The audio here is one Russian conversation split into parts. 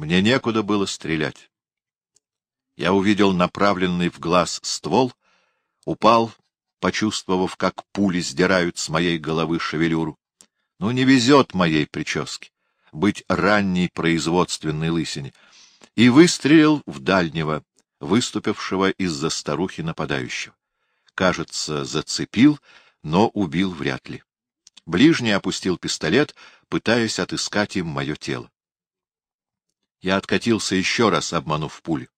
Мне некуда было стрелять. Я увидел направленный в глаз ствол, упал, почувствовав, как пули сдирают с моей головы шевелюру. Ну, не везет моей прическе быть ранней производственной лысине, и выстрелил в дальнего, выступившего из-за старухи нападающего. Кажется, зацепил, но убил вряд ли. Ближний опустил пистолет, пытаясь отыскать им мое тело. Я откатился еще раз, обманув пули.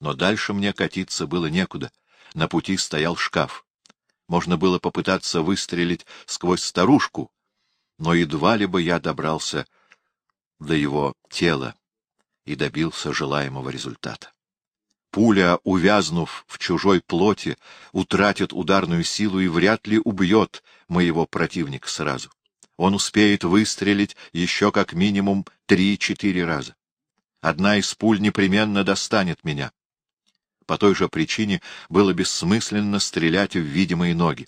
Но дальше мне катиться было некуда. На пути стоял шкаф. Можно было попытаться выстрелить сквозь старушку, но едва ли бы я добрался до его тела и добился желаемого результата. Пуля, увязнув в чужой плоти, утратит ударную силу и вряд ли убьет моего противника сразу. Он успеет выстрелить еще как минимум три-четыре раза. Одна из пуль непременно достанет меня. По той же причине было бессмысленно стрелять в видимые ноги.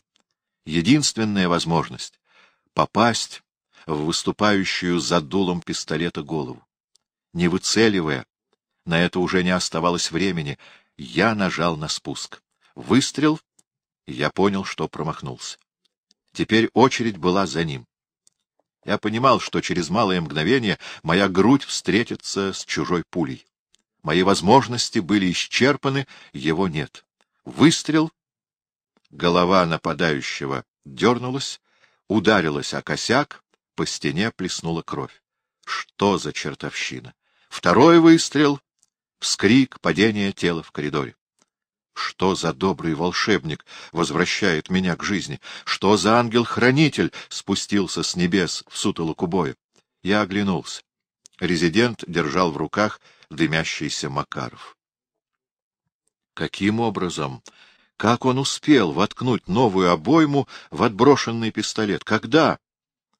Единственная возможность — попасть в выступающую за дулом пистолета голову. Не выцеливая, на это уже не оставалось времени. Я нажал на спуск. Выстрел, я понял, что промахнулся. Теперь очередь была за ним. Я понимал, что через малое мгновение моя грудь встретится с чужой пулей. Мои возможности были исчерпаны, его нет. Выстрел. Голова нападающего дернулась, ударилась о косяк, по стене плеснула кровь. Что за чертовщина? Второй выстрел вскрик, падение тела в коридоре. Что за добрый волшебник возвращает меня к жизни? Что за ангел-хранитель спустился с небес в сутолоку боя? Я оглянулся. Резидент держал в руках дымящийся Макаров. Каким образом? Как он успел воткнуть новую обойму в отброшенный пистолет? Когда?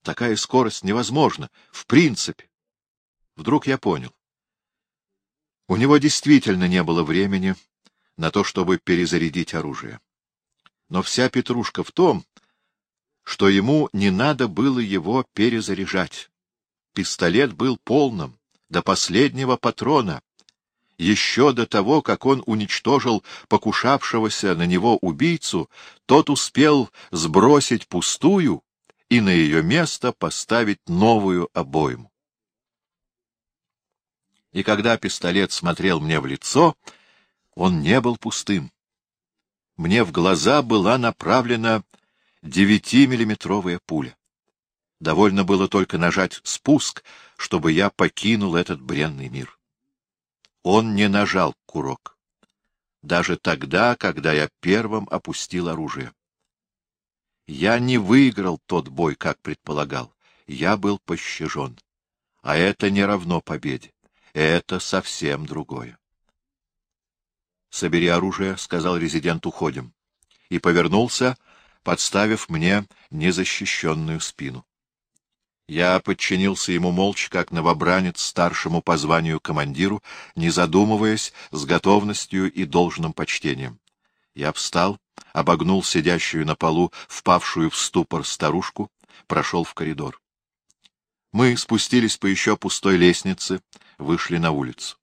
Такая скорость невозможна. В принципе. Вдруг я понял. У него действительно не было времени на то, чтобы перезарядить оружие. Но вся петрушка в том, что ему не надо было его перезаряжать. Пистолет был полным, до последнего патрона. Еще до того, как он уничтожил покушавшегося на него убийцу, тот успел сбросить пустую и на ее место поставить новую обойму и когда пистолет смотрел мне в лицо, он не был пустым. Мне в глаза была направлена девятимиллиметровая пуля. Довольно было только нажать спуск, чтобы я покинул этот бренный мир. Он не нажал курок. Даже тогда, когда я первым опустил оружие. Я не выиграл тот бой, как предполагал. Я был пощажен. А это не равно победе. Это совсем другое. — Собери оружие, — сказал резидент, — уходим. И повернулся, подставив мне незащищенную спину. Я подчинился ему молча, как новобранец старшему по званию командиру, не задумываясь, с готовностью и должным почтением. Я встал, обогнул сидящую на полу, впавшую в ступор старушку, прошел в коридор. Мы спустились по еще пустой лестнице, вышли на улицу.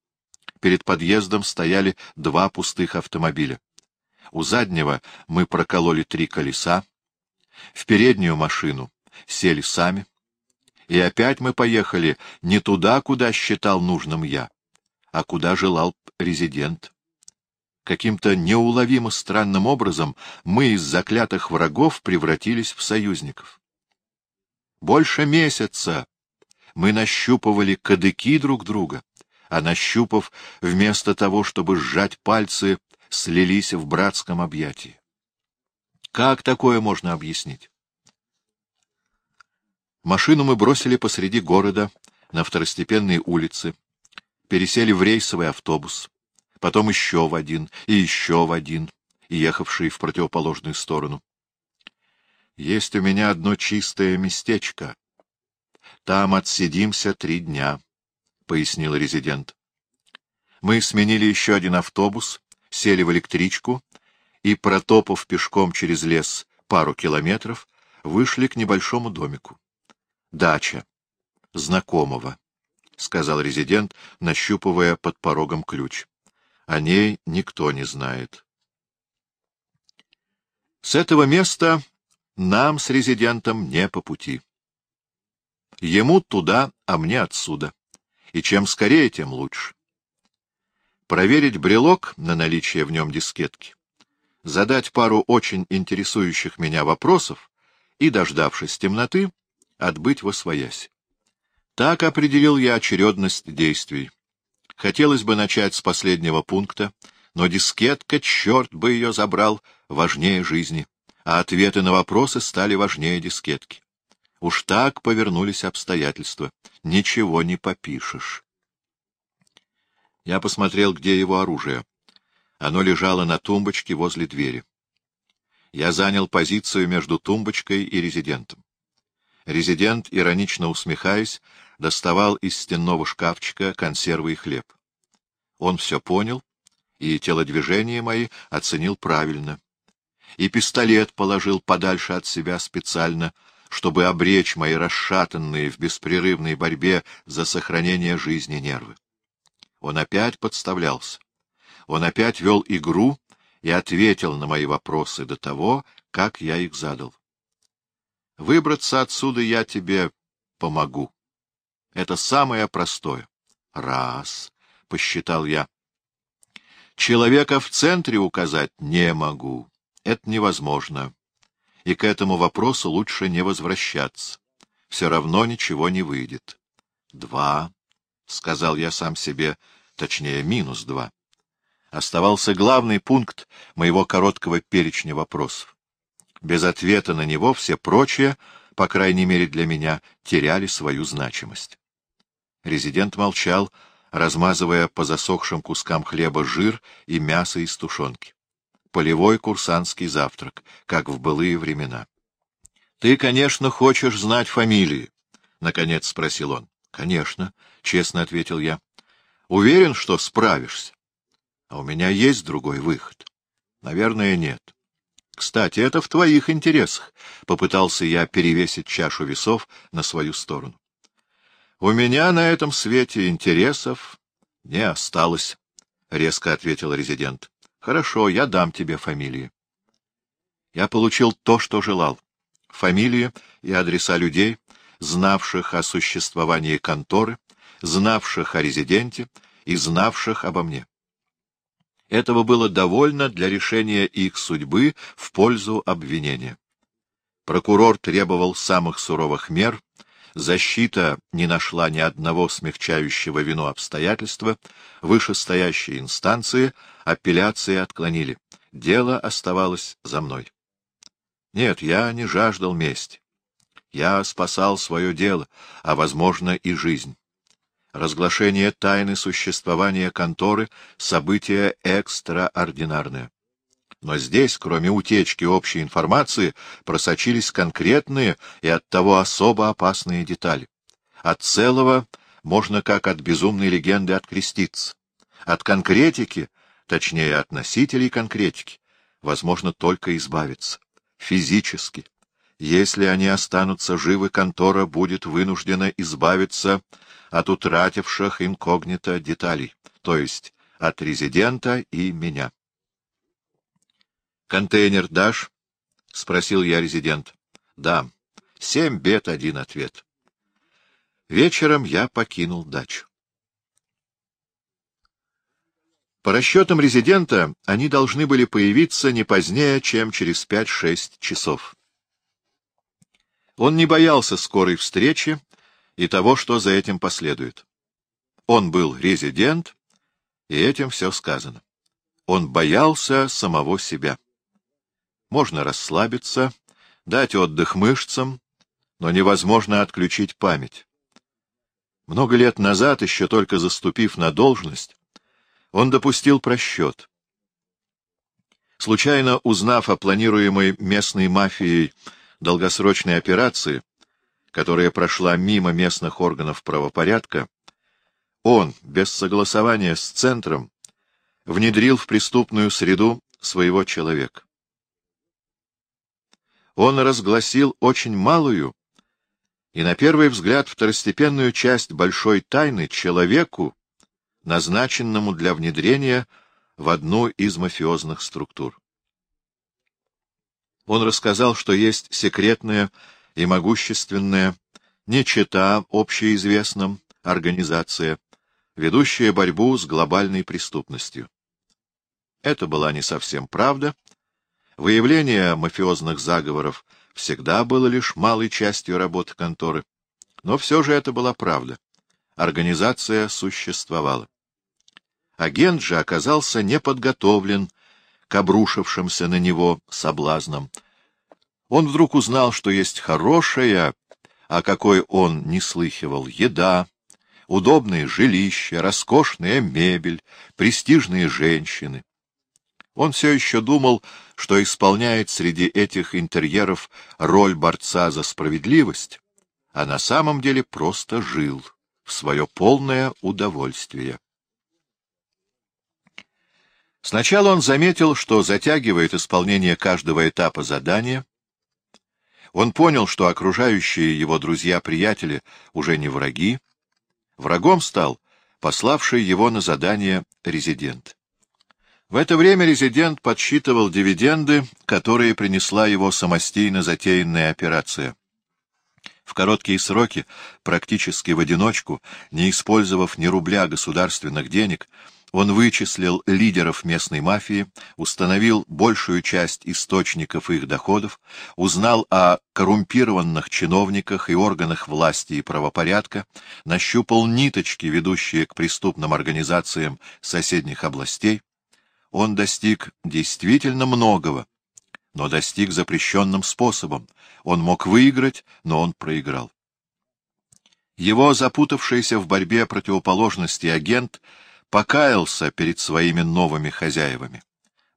Перед подъездом стояли два пустых автомобиля. У заднего мы прокололи три колеса, в переднюю машину сели сами, и опять мы поехали не туда, куда считал нужным я, а куда желал резидент. Каким-то неуловимо странным образом мы из заклятых врагов превратились в союзников. Больше месяца мы нащупывали кадыки друг друга, а нащупав, вместо того, чтобы сжать пальцы, слились в братском объятии. Как такое можно объяснить? Машину мы бросили посреди города, на второстепенной улице, пересели в рейсовый автобус, потом еще в один и еще в один, ехавший в противоположную сторону. Есть у меня одно чистое местечко, там отсидимся три дня, — пояснил резидент. Мы сменили еще один автобус, сели в электричку и, протопав пешком через лес пару километров, вышли к небольшому домику. Дача. Знакомого. сказал резидент, нащупывая под порогом ключ. — О ней никто не знает. С этого места нам с резидентом не по пути. Ему туда, а мне отсюда. И чем скорее, тем лучше. Проверить брелок на наличие в нем дискетки, задать пару очень интересующих меня вопросов и, дождавшись темноты, отбыть во своясь. Так определил я очередность действий. Хотелось бы начать с последнего пункта, но дискетка, черт бы ее забрал, важнее жизни, а ответы на вопросы стали важнее дискетки. Уж так повернулись обстоятельства. Ничего не попишешь. Я посмотрел, где его оружие. Оно лежало на тумбочке возле двери. Я занял позицию между тумбочкой и резидентом. Резидент, иронично усмехаясь, доставал из стенного шкафчика консервы и хлеб. Он все понял, и телодвижения мои оценил правильно. И пистолет положил подальше от себя специально, чтобы обречь мои расшатанные в беспрерывной борьбе за сохранение жизни нервы. Он опять подставлялся. Он опять вел игру и ответил на мои вопросы до того, как я их задал. Выбраться отсюда я тебе помогу. Это самое простое. Раз, — посчитал я. Человека в центре указать не могу. Это невозможно и к этому вопросу лучше не возвращаться. Все равно ничего не выйдет. Два, — сказал я сам себе, точнее, минус два. Оставался главный пункт моего короткого перечня вопросов. Без ответа на него все прочие, по крайней мере для меня, теряли свою значимость. Резидент молчал, размазывая по засохшим кускам хлеба жир и мясо из тушенки полевой курсантский завтрак, как в былые времена. — Ты, конечно, хочешь знать фамилии? — наконец спросил он. — Конечно, — честно ответил я. — Уверен, что справишься. — А у меня есть другой выход. — Наверное, нет. — Кстати, это в твоих интересах, — попытался я перевесить чашу весов на свою сторону. — У меня на этом свете интересов не осталось, — резко ответил резидент. Хорошо, я дам тебе фамилии. Я получил то, что желал. Фамилии и адреса людей, знавших о существовании конторы, знавших о резиденте и знавших обо мне. Этого было довольно для решения их судьбы в пользу обвинения. Прокурор требовал самых суровых мер, защита не нашла ни одного смягчающего вину обстоятельства, вышестоящие инстанции апелляции отклонили. Дело оставалось за мной. Нет, я не жаждал мести. Я спасал свое дело, а, возможно, и жизнь. Разглашение тайны существования конторы — событие экстраординарное. Но здесь, кроме утечки общей информации, просочились конкретные и оттого особо опасные детали. От целого можно как от безумной легенды откреститься. От конкретики, точнее от носителей конкретики, возможно только избавиться. Физически. Если они останутся живы, контора будет вынуждена избавиться от утративших инкогнито деталей, то есть от резидента и меня. «Контейнер дашь?» — спросил я резидент. «Да. Семь бед, один ответ». Вечером я покинул дачу. По расчетам резидента, они должны были появиться не позднее, чем через пять-шесть часов. Он не боялся скорой встречи и того, что за этим последует. Он был резидент, и этим все сказано. Он боялся самого себя. Можно расслабиться, дать отдых мышцам, но невозможно отключить память. Много лет назад, еще только заступив на должность, он допустил просчет. Случайно узнав о планируемой местной мафией долгосрочной операции, которая прошла мимо местных органов правопорядка, он, без согласования с Центром, внедрил в преступную среду своего человека он разгласил очень малую, И на первый взгляд второстепенную часть большой тайны человеку, назначенному для внедрения в одну из мафиозных структур. Он рассказал, что есть секретная и могущественная, не чета общеизвестным, организация, ведущая борьбу с глобальной преступностью. Это была не совсем правда. Выявление мафиозных заговоров всегда было лишь малой частью работы конторы. Но все же это была правда. Организация существовала. Агент же оказался неподготовлен к обрушившимся на него соблазнам. Он вдруг узнал, что есть хорошая, а какой он не слыхивал, еда, удобные жилища, роскошная мебель, престижные женщины. Он все еще думал, что исполняет среди этих интерьеров роль борца за справедливость, а на самом деле просто жил в свое полное удовольствие. Сначала он заметил, что затягивает исполнение каждого этапа задания. Он понял, что окружающие его друзья-приятели уже не враги. Врагом стал пославший его на задание резидент. В это время резидент подсчитывал дивиденды, которые принесла его самостийно затеянная операция. В короткие сроки, практически в одиночку, не использовав ни рубля государственных денег, он вычислил лидеров местной мафии, установил большую часть источников их доходов, узнал о коррумпированных чиновниках и органах власти и правопорядка, нащупал ниточки, ведущие к преступным организациям соседних областей, он достиг действительно многого, но достиг запрещенным способом. Он мог выиграть, но он проиграл. Его запутавшийся в борьбе противоположности агент покаялся перед своими новыми хозяевами.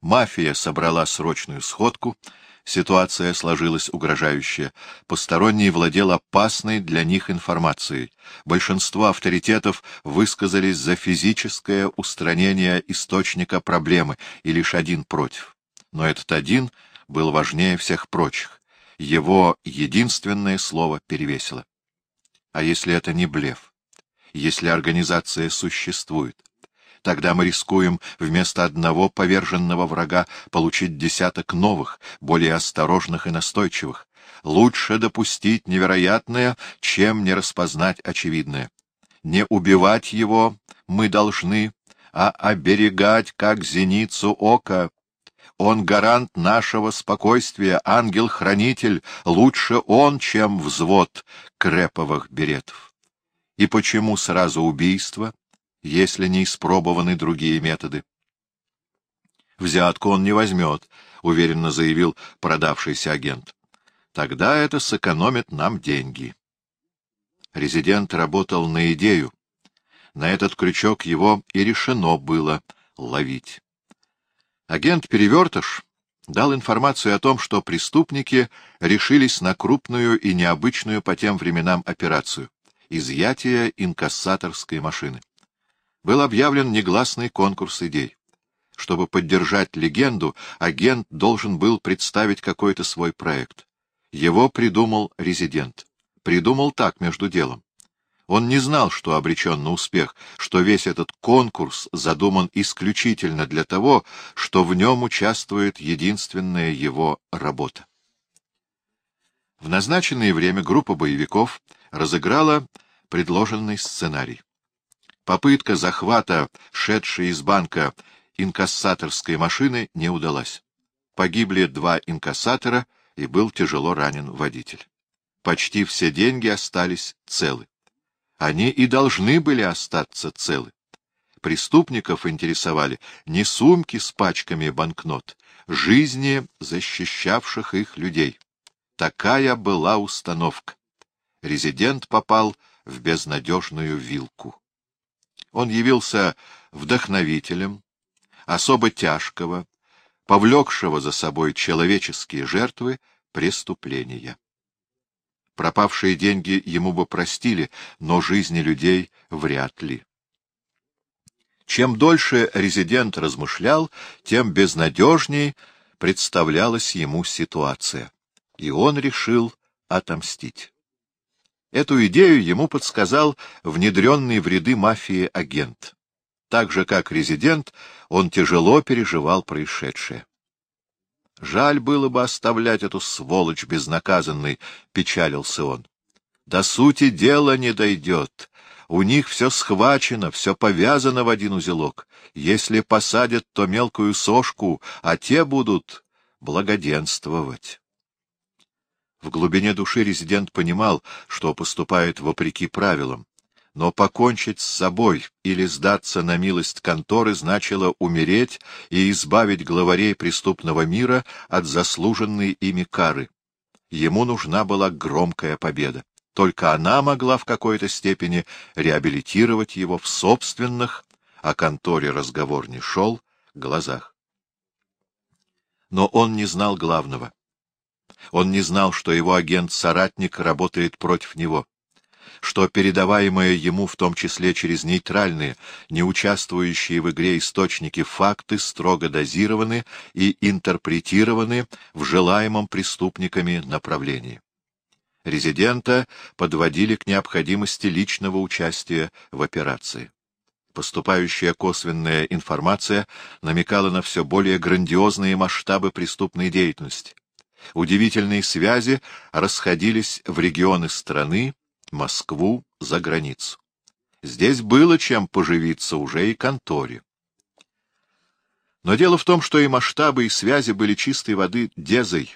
Мафия собрала срочную сходку — Ситуация сложилась угрожающая. Посторонний владел опасной для них информацией. Большинство авторитетов высказались за физическое устранение источника проблемы, и лишь один против. Но этот один был важнее всех прочих. Его единственное слово перевесило. А если это не блеф? Если организация существует? Тогда мы рискуем вместо одного поверженного врага получить десяток новых, более осторожных и настойчивых. Лучше допустить невероятное, чем не распознать очевидное. Не убивать его мы должны, а оберегать, как зеницу ока. Он гарант нашего спокойствия, ангел-хранитель, лучше он, чем взвод креповых беретов. И почему сразу убийство? Если не испробованы другие методы. «Взятку он не возьмет», — уверенно заявил продавшийся агент. «Тогда это сэкономит нам деньги». Резидент работал на идею. На этот крючок его и решено было ловить. Агент-перевертыш дал информацию о том, что преступники решились на крупную и необычную по тем временам операцию — изъятие инкассаторской машины был объявлен негласный конкурс идей. Чтобы поддержать легенду, агент должен был представить какой-то свой проект. Его придумал резидент. Придумал так, между делом. Он не знал, что обречен на успех, что весь этот конкурс задуман исключительно для того, что в нем участвует единственная его работа. В назначенное время группа боевиков разыграла предложенный сценарий. Попытка захвата, шедшей из банка инкассаторской машины, не удалась. Погибли два инкассатора, и был тяжело ранен водитель. Почти все деньги остались целы. Они и должны были остаться целы. Преступников интересовали не сумки с пачками банкнот, жизни защищавших их людей. Такая была установка. Резидент попал в безнадежную вилку. Он явился вдохновителем особо тяжкого, повлекшего за собой человеческие жертвы преступления. Пропавшие деньги ему бы простили, но жизни людей вряд ли. Чем дольше резидент размышлял, тем безнадежней представлялась ему ситуация, и он решил отомстить. Эту идею ему подсказал внедренный в ряды мафии агент. Так же, как резидент, он тяжело переживал происшедшее. Жаль было бы оставлять эту сволочь безнаказанной, — печалился он. До сути дела не дойдет. У них все схвачено, все повязано в один узелок. Если посадят, то мелкую сошку, а те будут благоденствовать. В глубине души резидент понимал, что поступает вопреки правилам, но покончить с собой или сдаться на милость конторы значило умереть и избавить главарей преступного мира от заслуженной ими кары. Ему нужна была громкая победа. Только она могла в какой-то степени реабилитировать его в собственных, о конторе разговор не шел, глазах. Но он не знал главного. Он не знал, что его агент-соратник работает против него, что передаваемые ему, в том числе через нейтральные, не участвующие в игре источники, факты строго дозированы и интерпретированы в желаемом преступниками направлении. Резидента подводили к необходимости личного участия в операции. Поступающая косвенная информация намекала на все более грандиозные масштабы преступной деятельности. Удивительные связи расходились в регионы страны, Москву, за границу. Здесь было чем поживиться уже и конторе. Но дело в том, что и масштабы, и связи были чистой воды дезой,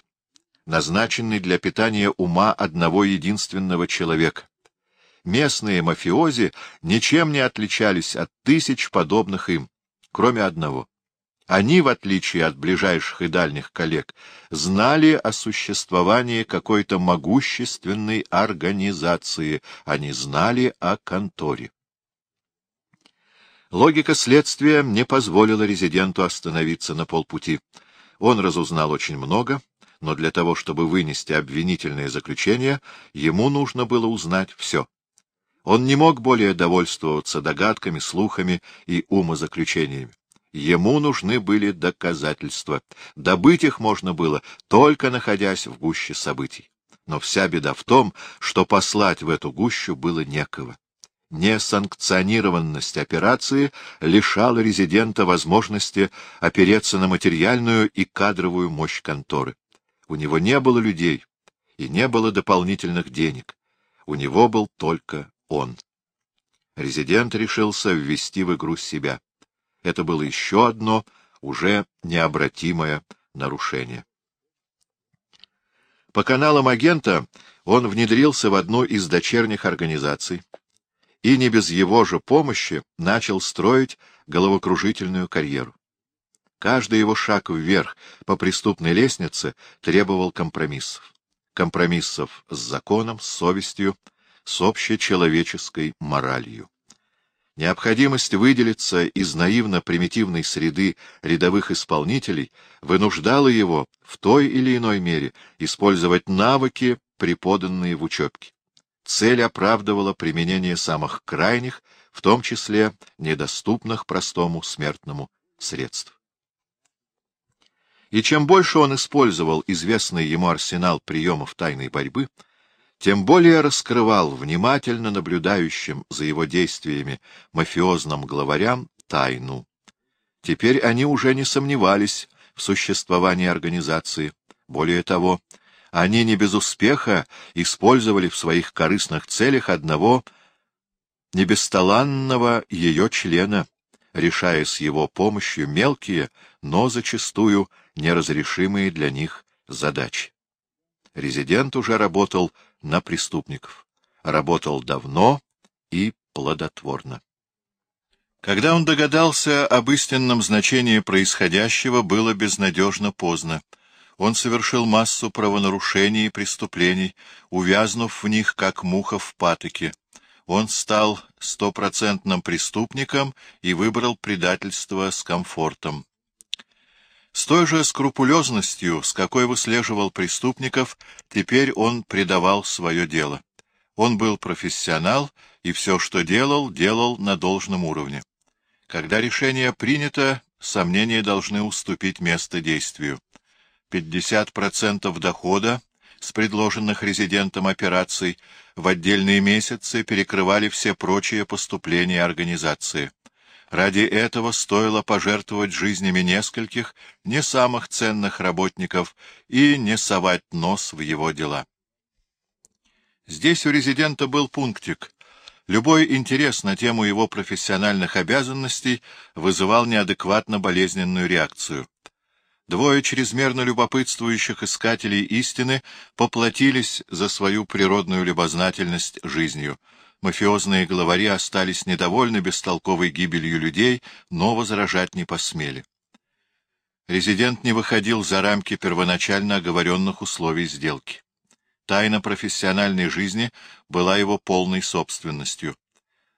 назначенной для питания ума одного единственного человека. Местные мафиози ничем не отличались от тысяч подобных им, кроме одного. Они, в отличие от ближайших и дальних коллег, знали о существовании какой-то могущественной организации, они знали о конторе. Логика следствия не позволила резиденту остановиться на полпути. Он разузнал очень много, но для того, чтобы вынести обвинительное заключение, ему нужно было узнать все. Он не мог более довольствоваться догадками, слухами и умозаключениями. Ему нужны были доказательства. Добыть их можно было, только находясь в гуще событий. Но вся беда в том, что послать в эту гущу было некого. Несанкционированность операции лишала резидента возможности опереться на материальную и кадровую мощь конторы. У него не было людей и не было дополнительных денег. У него был только он. Резидент решился ввести в игру себя. Это было еще одно, уже необратимое нарушение. По каналам агента он внедрился в одну из дочерних организаций и не без его же помощи начал строить головокружительную карьеру. Каждый его шаг вверх по преступной лестнице требовал компромиссов. Компромиссов с законом, с совестью, с общечеловеческой моралью. Необходимость выделиться из наивно-примитивной среды рядовых исполнителей вынуждала его в той или иной мере использовать навыки, преподанные в учебке. Цель оправдывала применение самых крайних, в том числе недоступных простому смертному средств. И чем больше он использовал известный ему арсенал приемов тайной борьбы, тем более раскрывал внимательно наблюдающим за его действиями мафиозным главарям тайну. Теперь они уже не сомневались в существовании организации. Более того, они не без успеха использовали в своих корыстных целях одного небесталанного ее члена, решая с его помощью мелкие, но зачастую неразрешимые для них задачи. Резидент уже работал на преступников. Работал давно и плодотворно. Когда он догадался об истинном значении происходящего, было безнадежно поздно. Он совершил массу правонарушений и преступлений, увязнув в них, как муха в патоке. Он стал стопроцентным преступником и выбрал предательство с комфортом. С той же скрупулезностью, с какой выслеживал преступников, теперь он предавал свое дело. Он был профессионал, и все, что делал, делал на должном уровне. Когда решение принято, сомнения должны уступить место действию. 50% дохода с предложенных резидентом операций в отдельные месяцы перекрывали все прочие поступления организации. Ради этого стоило пожертвовать жизнями нескольких, не самых ценных работников и не совать нос в его дела. Здесь у резидента был пунктик. Любой интерес на тему его профессиональных обязанностей вызывал неадекватно болезненную реакцию. Двое чрезмерно любопытствующих искателей истины поплатились за свою природную любознательность жизнью. Мафиозные главари остались недовольны бестолковой гибелью людей, но возражать не посмели. Резидент не выходил за рамки первоначально оговоренных условий сделки. Тайна профессиональной жизни была его полной собственностью.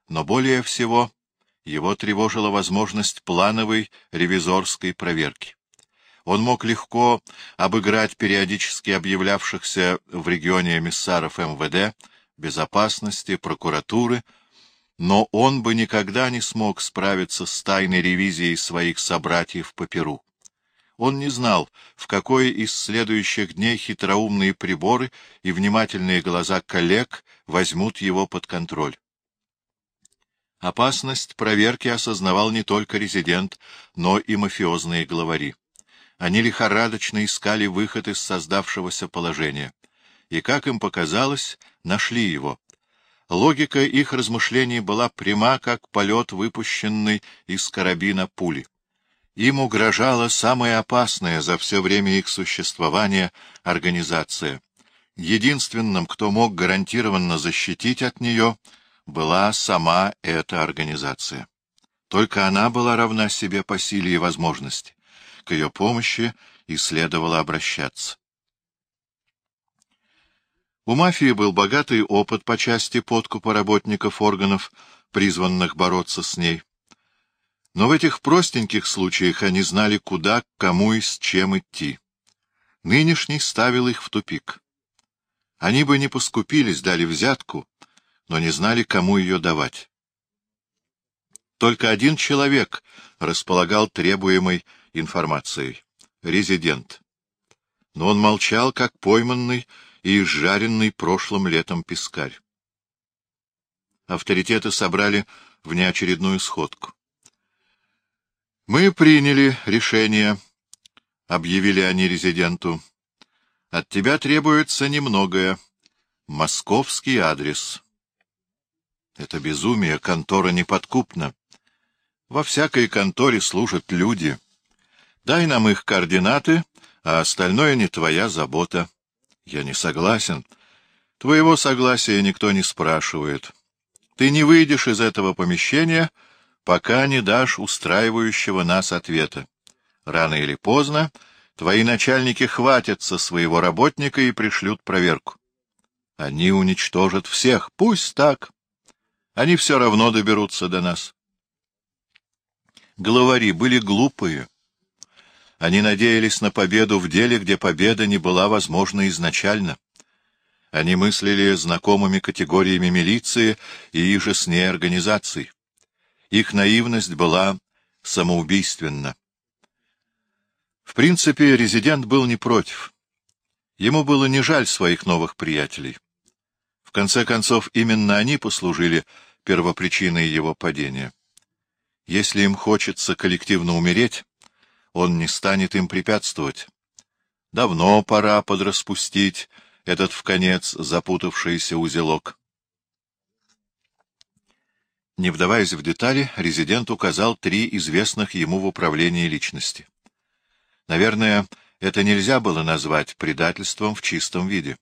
Но более всего его тревожила возможность плановой ревизорской проверки. Он мог легко обыграть периодически объявлявшихся в регионе эмиссаров МВД, безопасности, прокуратуры, но он бы никогда не смог справиться с тайной ревизией своих собратьев по Перу. Он не знал, в какой из следующих дней хитроумные приборы и внимательные глаза коллег возьмут его под контроль. Опасность проверки осознавал не только резидент, но и мафиозные главари. Они лихорадочно искали выход из создавшегося положения. И, как им показалось, нашли его. Логика их размышлений была пряма, как полет, выпущенный из карабина пули. Им угрожала самая опасная за все время их существования организация. Единственным, кто мог гарантированно защитить от нее, была сама эта организация. Только она была равна себе по силе и возможности к ее помощи и следовало обращаться. У мафии был богатый опыт по части подкупа работников органов, призванных бороться с ней. Но в этих простеньких случаях они знали, куда, к кому и с чем идти. Нынешний ставил их в тупик. Они бы не поскупились, дали взятку, но не знали, кому ее давать. Только один человек располагал требуемой информацией. Резидент. Но он молчал, как пойманный и изжаренный прошлым летом пескарь. Авторитеты собрали внеочередную сходку. «Мы приняли решение», — объявили они резиденту. «От тебя требуется немногое. Московский адрес». Это безумие, контора неподкупна. Во всякой конторе служат люди — Дай нам их координаты, а остальное не твоя забота. Я не согласен. Твоего согласия никто не спрашивает. Ты не выйдешь из этого помещения, пока не дашь устраивающего нас ответа. Рано или поздно твои начальники хватятся своего работника и пришлют проверку. Они уничтожат всех. Пусть так. Они все равно доберутся до нас. Главари были глупые. Они надеялись на победу в деле, где победа не была возможна изначально. Они мыслили знакомыми категориями милиции и иже с ней организаций. Их наивность была самоубийственна. В принципе, резидент был не против. Ему было не жаль своих новых приятелей. В конце концов, именно они послужили первопричиной его падения. Если им хочется коллективно умереть, он не станет им препятствовать. Давно пора подраспустить этот в конец запутавшийся узелок. Не вдаваясь в детали, резидент указал три известных ему в управлении личности. Наверное, это нельзя было назвать предательством в чистом виде.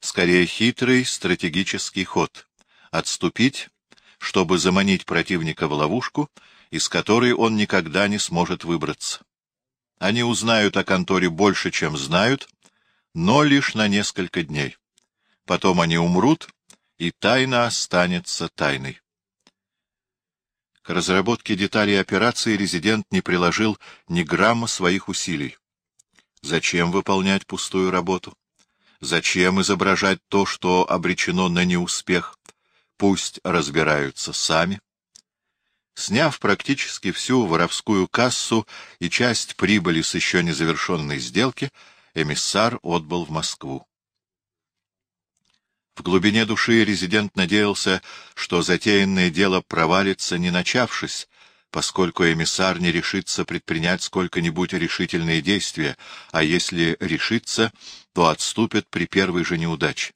Скорее, хитрый стратегический ход — отступить, чтобы заманить противника в ловушку — из которой он никогда не сможет выбраться. Они узнают о конторе больше, чем знают, но лишь на несколько дней. Потом они умрут, и тайна останется тайной. К разработке деталей операции резидент не приложил ни грамма своих усилий. Зачем выполнять пустую работу? Зачем изображать то, что обречено на неуспех? Пусть разбираются сами. Сняв практически всю воровскую кассу и часть прибыли с еще незавершенной сделки, эмиссар отбыл в Москву. В глубине души резидент надеялся, что затеянное дело провалится, не начавшись, поскольку эмиссар не решится предпринять сколько-нибудь решительные действия, а если решится, то отступит при первой же неудаче.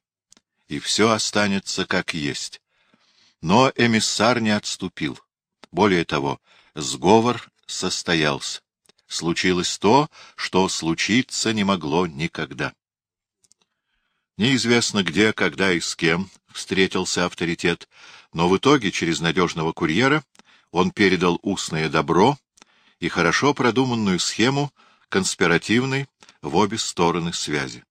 И все останется как есть. Но эмиссар не отступил. Более того, сговор состоялся. Случилось то, что случиться не могло никогда. Неизвестно где, когда и с кем встретился авторитет, но в итоге через надежного курьера он передал устное добро и хорошо продуманную схему конспиративной в обе стороны связи.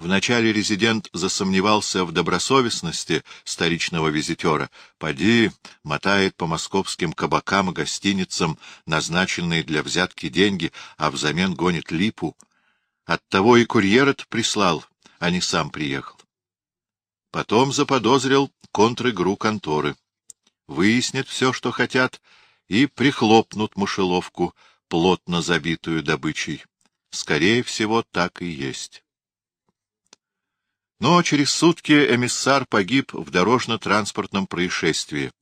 Вначале резидент засомневался в добросовестности столичного визитера. Поди, мотает по московским кабакам и гостиницам назначенные для взятки деньги, а взамен гонит липу. Оттого и курьер прислал, а не сам приехал. Потом заподозрил контр-игру конторы выяснят все, что хотят, и прихлопнут мышеловку, плотно забитую добычей. Скорее всего, так и есть. Но через сутки эмиссар погиб в дорожно-транспортном происшествии,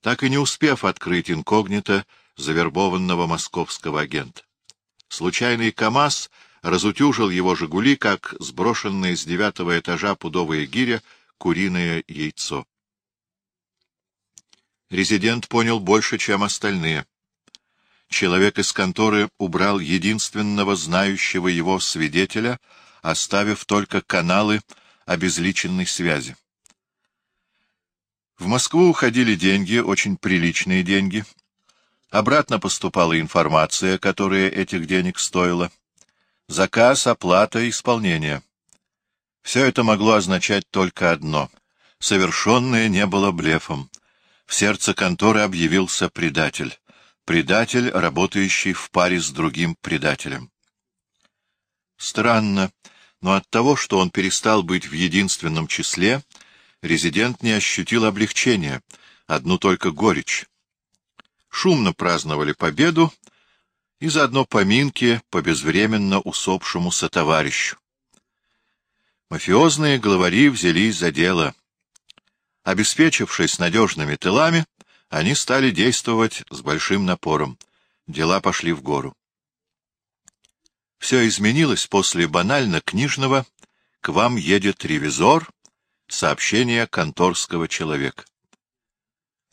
так и не успев открыть инкогнито завербованного московского агента. Случайный КАМАЗ разутюжил его «Жигули», как сброшенное с девятого этажа пудовая гиря куриное яйцо. Резидент понял больше, чем остальные. Человек из конторы убрал единственного знающего его свидетеля, оставив только каналы обезличенной связи. В Москву уходили деньги, очень приличные деньги. Обратно поступала информация, которая этих денег стоила. Заказ, оплата, исполнение. Все это могло означать только одно — совершенное не было блефом — в сердце конторы объявился предатель. Предатель, работающий в паре с другим предателем. Странно, но от того, что он перестал быть в единственном числе, резидент не ощутил облегчения, одну только горечь. Шумно праздновали победу и заодно поминки по безвременно усопшему сотоварищу. Мафиозные главари взялись за дело — Обеспечившись надежными тылами, они стали действовать с большим напором. Дела пошли в гору. Все изменилось после банально-книжного «К вам едет ревизор» сообщения конторского человека.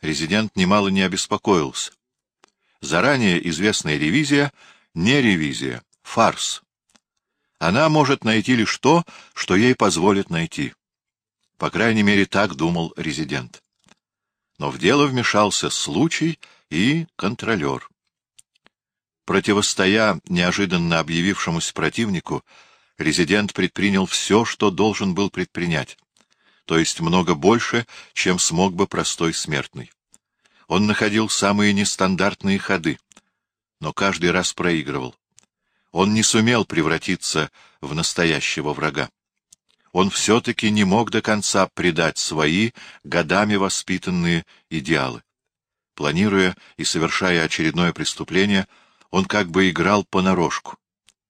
Резидент немало не обеспокоился. Заранее известная ревизия — не ревизия, фарс. Она может найти лишь то, что ей позволит найти. По крайней мере, так думал резидент. Но в дело вмешался случай и контролер. Противостоя неожиданно объявившемуся противнику, резидент предпринял все, что должен был предпринять, то есть много больше, чем смог бы простой смертный. Он находил самые нестандартные ходы, но каждый раз проигрывал. Он не сумел превратиться в настоящего врага он все-таки не мог до конца предать свои, годами воспитанные идеалы. Планируя и совершая очередное преступление, он как бы играл понарошку.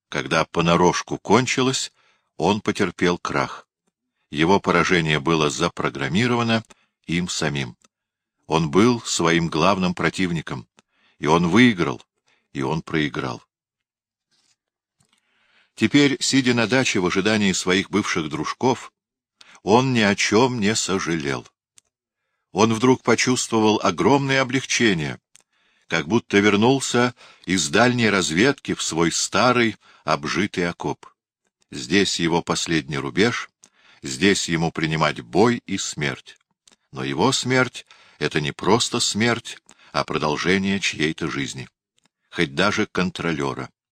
Когда понарошку кончилось, он потерпел крах. Его поражение было запрограммировано им самим. Он был своим главным противником, и он выиграл, и он проиграл. Теперь, сидя на даче в ожидании своих бывших дружков, он ни о чем не сожалел. Он вдруг почувствовал огромное облегчение, как будто вернулся из дальней разведки в свой старый обжитый окоп. Здесь его последний рубеж, здесь ему принимать бой и смерть. Но его смерть — это не просто смерть, а продолжение чьей-то жизни, хоть даже контролера.